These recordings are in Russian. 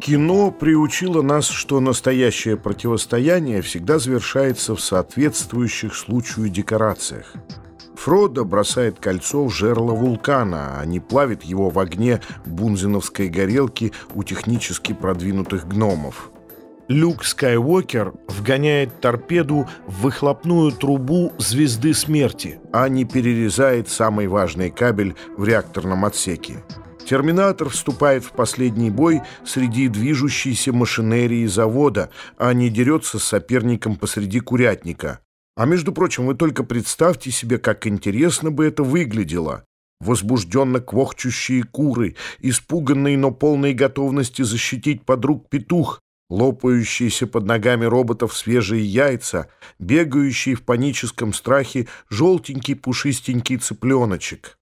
Кино приучило нас, что настоящее противостояние всегда завершается в соответствующих случаю декорациях. Фродо бросает кольцо в жерло вулкана, а не плавит его в огне бунзиновской горелки у технически продвинутых гномов. Люк Скайуокер вгоняет торпеду в выхлопную трубу звезды смерти, а не перерезает самый важный кабель в реакторном отсеке. Терминатор вступает в последний бой среди движущейся машинерии завода, а не дерется с соперником посреди курятника. А между прочим, вы только представьте себе, как интересно бы это выглядело. Возбужденно квохчущие куры, испуганные, но полной готовности защитить подруг петух, лопающиеся под ногами роботов свежие яйца, бегающий в паническом страхе желтенький пушистенький цыпленочек.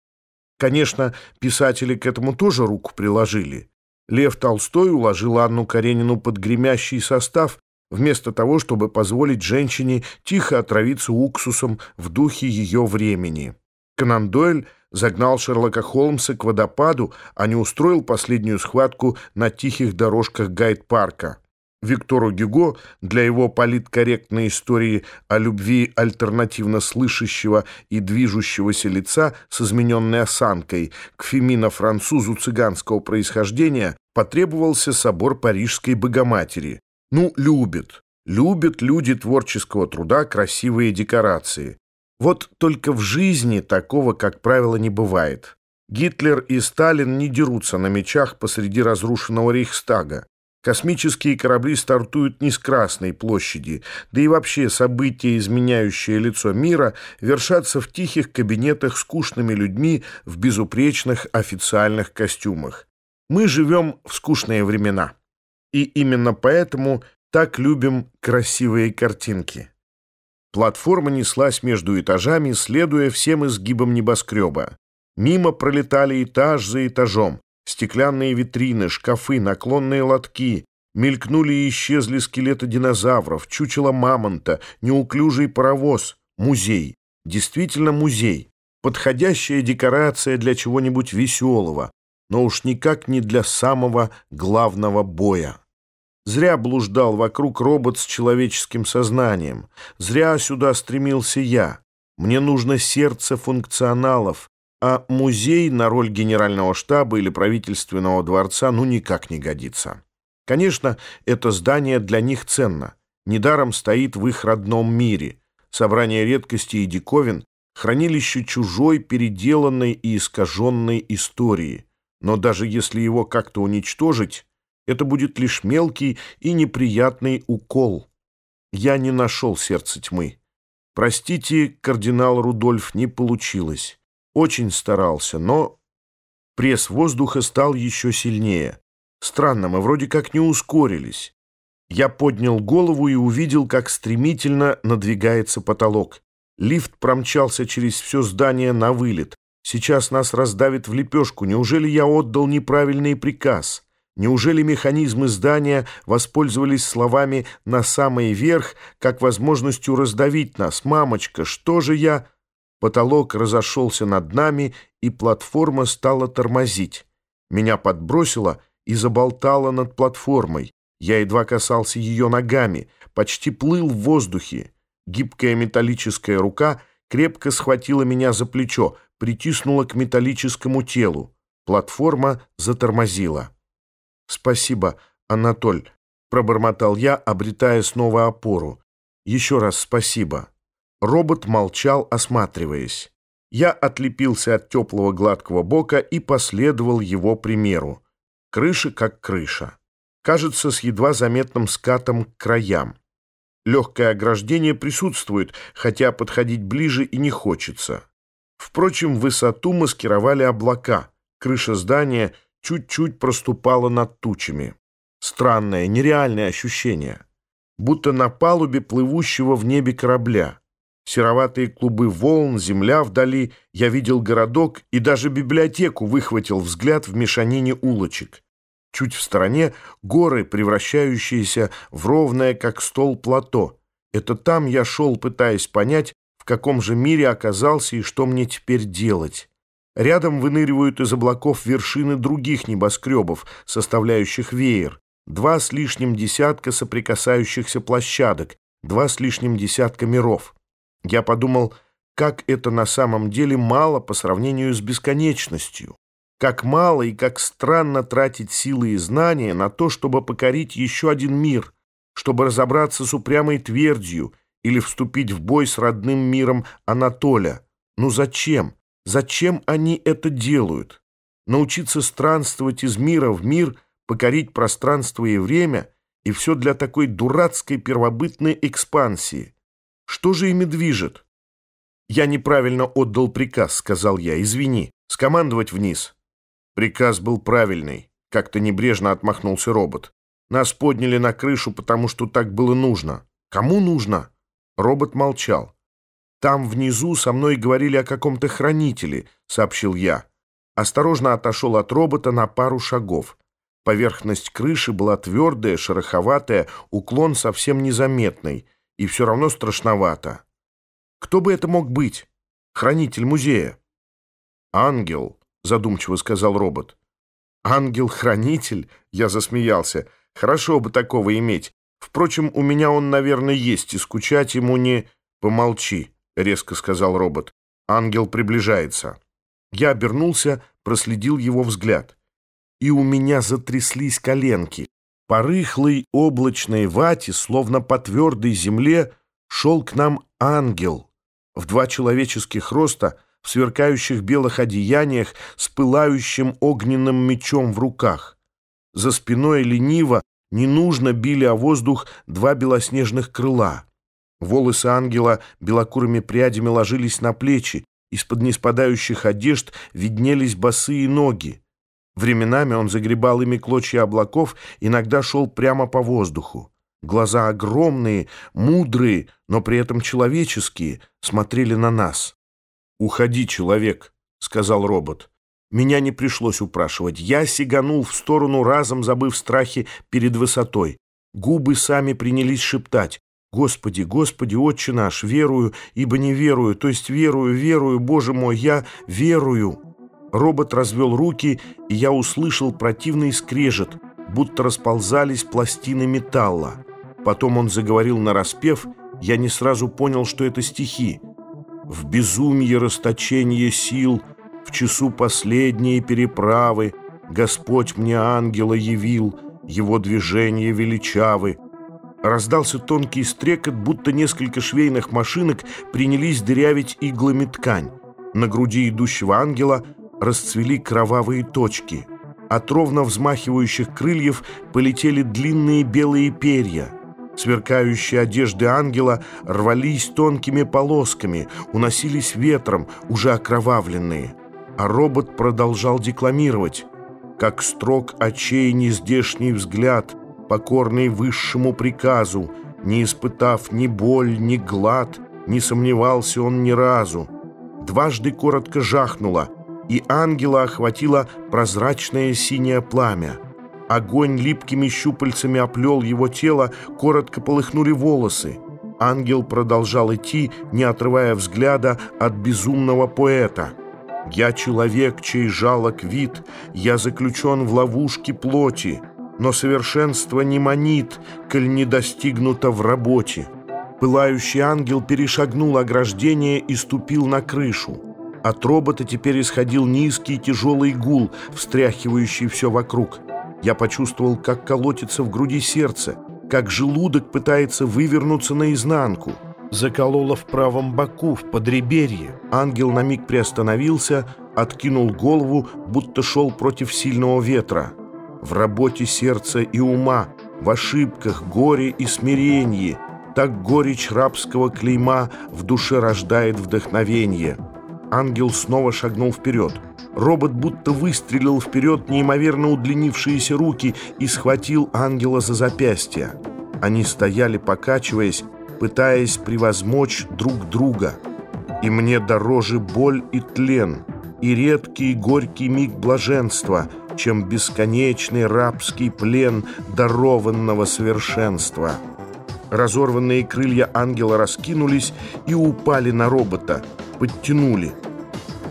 Конечно, писатели к этому тоже руку приложили. Лев Толстой уложил Анну Каренину под гремящий состав, вместо того, чтобы позволить женщине тихо отравиться уксусом в духе ее времени. Конан Дойль загнал Шерлока Холмса к водопаду, а не устроил последнюю схватку на тихих дорожках Гайд-парка. Виктору Гюго для его политкорректной истории о любви альтернативно слышащего и движущегося лица с измененной осанкой к фемино-французу цыганского происхождения потребовался собор Парижской Богоматери. Ну, любят. Любят люди творческого труда красивые декорации. Вот только в жизни такого, как правило, не бывает. Гитлер и Сталин не дерутся на мечах посреди разрушенного Рейхстага. Космические корабли стартуют не с Красной площади, да и вообще события, изменяющие лицо мира, вершатся в тихих кабинетах скучными людьми в безупречных официальных костюмах. Мы живем в скучные времена. И именно поэтому так любим красивые картинки. Платформа неслась между этажами, следуя всем изгибам небоскреба. Мимо пролетали этаж за этажом. Стеклянные витрины, шкафы, наклонные лотки. Мелькнули и исчезли скелеты динозавров, чучело мамонта, неуклюжий паровоз. Музей. Действительно музей. Подходящая декорация для чего-нибудь веселого, но уж никак не для самого главного боя. Зря блуждал вокруг робот с человеческим сознанием. Зря сюда стремился я. Мне нужно сердце функционалов, а музей на роль генерального штаба или правительственного дворца ну никак не годится. Конечно, это здание для них ценно. Недаром стоит в их родном мире. Собрание редкостей и диковин, хранилище чужой, переделанной и искаженной истории. Но даже если его как-то уничтожить, это будет лишь мелкий и неприятный укол. Я не нашел сердца тьмы. Простите, кардинал Рудольф, не получилось. Очень старался, но пресс воздуха стал еще сильнее. Странно, мы вроде как не ускорились. Я поднял голову и увидел, как стремительно надвигается потолок. Лифт промчался через все здание на вылет. Сейчас нас раздавит в лепешку. Неужели я отдал неправильный приказ? Неужели механизмы здания воспользовались словами «на самый верх» как возможностью раздавить нас? «Мамочка, что же я...» Потолок разошелся над нами, и платформа стала тормозить. Меня подбросило и заболтало над платформой. Я едва касался ее ногами, почти плыл в воздухе. Гибкая металлическая рука крепко схватила меня за плечо, притиснула к металлическому телу. Платформа затормозила. «Спасибо, Анатоль», — пробормотал я, обретая снова опору. «Еще раз спасибо». Робот молчал, осматриваясь. Я отлепился от теплого гладкого бока и последовал его примеру. Крыша как крыша. Кажется, с едва заметным скатом к краям. Легкое ограждение присутствует, хотя подходить ближе и не хочется. Впрочем, высоту маскировали облака. Крыша здания чуть-чуть проступала над тучами. Странное, нереальное ощущение. Будто на палубе плывущего в небе корабля сероватые клубы волн, земля вдали, я видел городок и даже библиотеку выхватил взгляд в мешанине улочек. Чуть в стороне горы, превращающиеся в ровное, как стол, плато. Это там я шел, пытаясь понять, в каком же мире оказался и что мне теперь делать. Рядом выныривают из облаков вершины других небоскребов, составляющих веер. два с лишним десятка соприкасающихся площадок, два с лишним десятка миров. Я подумал, как это на самом деле мало по сравнению с бесконечностью. Как мало и как странно тратить силы и знания на то, чтобы покорить еще один мир, чтобы разобраться с упрямой твердью или вступить в бой с родным миром Анатоля. Ну зачем? Зачем они это делают? Научиться странствовать из мира в мир, покорить пространство и время, и все для такой дурацкой первобытной экспансии. Что же ими движет? «Я неправильно отдал приказ», — сказал я. «Извини. Скомандовать вниз». Приказ был правильный. Как-то небрежно отмахнулся робот. Нас подняли на крышу, потому что так было нужно. Кому нужно? Робот молчал. «Там внизу со мной говорили о каком-то хранителе», — сообщил я. Осторожно отошел от робота на пару шагов. Поверхность крыши была твердая, шероховатая, уклон совсем незаметный, и все равно страшновато. Кто бы это мог быть? Хранитель музея. «Ангел», — задумчиво сказал робот. «Ангел-хранитель?» — я засмеялся. «Хорошо бы такого иметь. Впрочем, у меня он, наверное, есть, и скучать ему не...» «Помолчи», — резко сказал робот. «Ангел приближается». Я обернулся, проследил его взгляд. И у меня затряслись коленки. По рыхлой облачной вате, словно по твердой земле, шел к нам ангел в два человеческих роста, в сверкающих белых одеяниях, с пылающим огненным мечом в руках. За спиной лениво, ненужно били о воздух два белоснежных крыла. Волосы ангела белокурыми прядями ложились на плечи, из-под неспадающих одежд виднелись босые ноги. Временами он загребал ими клочья облаков, иногда шел прямо по воздуху. Глаза огромные, мудрые, но при этом человеческие, смотрели на нас. «Уходи, человек», — сказал робот. Меня не пришлось упрашивать. Я сиганул в сторону, разом забыв страхи перед высотой. Губы сами принялись шептать. «Господи, Господи, Отче наш, верую, ибо не верую, то есть верую, верую, Боже мой, я верую». Робот развел руки, и я услышал противный скрежет, будто расползались пластины металла. Потом он заговорил на распев, я не сразу понял, что это стихи. «В безумье расточение сил, в часу последней переправы, Господь мне ангела явил, его движения величавы». Раздался тонкий стрекот, будто несколько швейных машинок принялись дырявить иглами ткань. На груди идущего ангела расцвели кровавые точки. От ровно взмахивающих крыльев полетели длинные белые перья – Сверкающие одежды ангела рвались тонкими полосками, уносились ветром, уже окровавленные. А робот продолжал декламировать. Как строг очей нездешний взгляд, покорный высшему приказу, не испытав ни боль, ни глад, не сомневался он ни разу. Дважды коротко жахнуло, и ангела охватило прозрачное синее пламя. Огонь липкими щупальцами оплел его тело, коротко полыхнули волосы. Ангел продолжал идти, не отрывая взгляда от безумного поэта. «Я человек, чей жалок вид, я заключен в ловушке плоти, но совершенство не манит, коль не достигнуто в работе». Пылающий ангел перешагнул ограждение и ступил на крышу. От робота теперь исходил низкий тяжелый гул, встряхивающий все вокруг. Я почувствовал, как колотится в груди сердце, как желудок пытается вывернуться наизнанку. Закололо в правом боку, в подреберье. Ангел на миг приостановился, откинул голову, будто шел против сильного ветра. В работе сердца и ума, в ошибках, горе и смиренье. Так горечь рабского клейма в душе рождает вдохновение. Ангел снова шагнул вперед. Робот будто выстрелил вперед неимоверно удлинившиеся руки и схватил ангела за запястье. Они стояли, покачиваясь, пытаясь превозмочь друг друга. И мне дороже боль и тлен, и редкий горький миг блаженства, чем бесконечный рабский плен дарованного совершенства. Разорванные крылья ангела раскинулись и упали на робота, подтянули –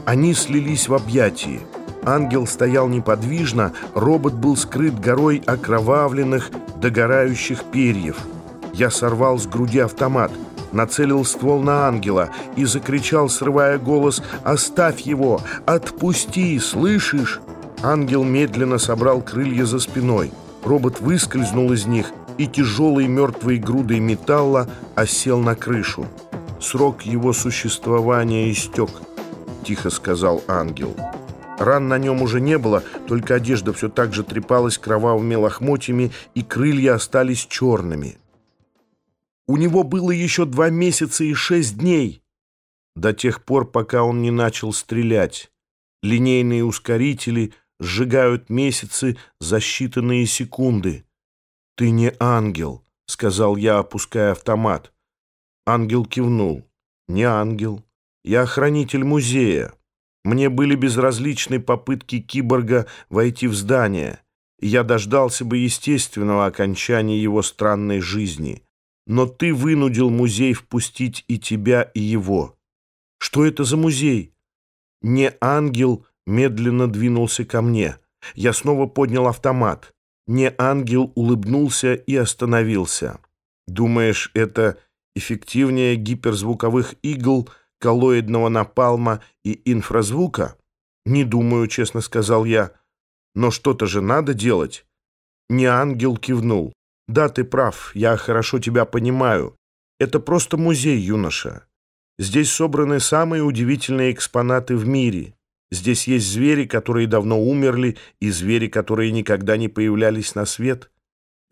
они слились в объятии. Ангел стоял неподвижно, робот был скрыт горой окровавленных, догорающих перьев. Я сорвал с груди автомат, нацелил ствол на ангела и закричал, срывая голос, «Оставь его! Отпусти! Слышишь?» Ангел медленно собрал крылья за спиной. Робот выскользнул из них и тяжелой мертвой грудой металла осел на крышу. «Срок его существования истек», — тихо сказал ангел. Ран на нем уже не было, только одежда все так же трепалась кровавыми лохмотьями, и крылья остались черными. У него было еще два месяца и шесть дней, до тех пор, пока он не начал стрелять. Линейные ускорители сжигают месяцы за считанные секунды. «Ты не ангел», — сказал я, опуская автомат. Ангел кивнул. «Не ангел. Я охранитель музея. Мне были безразличны попытки киборга войти в здание, я дождался бы естественного окончания его странной жизни. Но ты вынудил музей впустить и тебя, и его. Что это за музей? Не ангел медленно двинулся ко мне. Я снова поднял автомат. Не ангел улыбнулся и остановился. Думаешь, это эффективнее гиперзвуковых игл — коллоидного напалма и инфразвука? Не думаю, честно сказал я. Но что-то же надо делать. Не ангел кивнул. Да, ты прав, я хорошо тебя понимаю. Это просто музей, юноша. Здесь собраны самые удивительные экспонаты в мире. Здесь есть звери, которые давно умерли, и звери, которые никогда не появлялись на свет.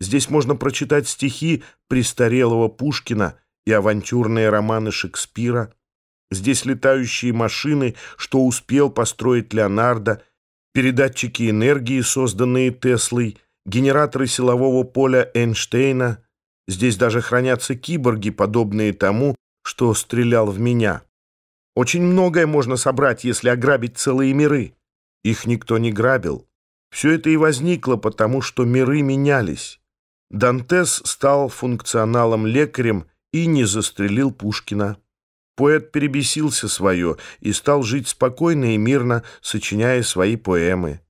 Здесь можно прочитать стихи престарелого Пушкина и авантюрные романы Шекспира. Здесь летающие машины, что успел построить Леонардо, передатчики энергии, созданные Теслой, генераторы силового поля Эйнштейна. Здесь даже хранятся киборги, подобные тому, что стрелял в меня. Очень многое можно собрать, если ограбить целые миры. Их никто не грабил. Все это и возникло потому, что миры менялись. Дантес стал функционалом-лекарем и не застрелил Пушкина. Поэт перебесился свое и стал жить спокойно и мирно, сочиняя свои поэмы.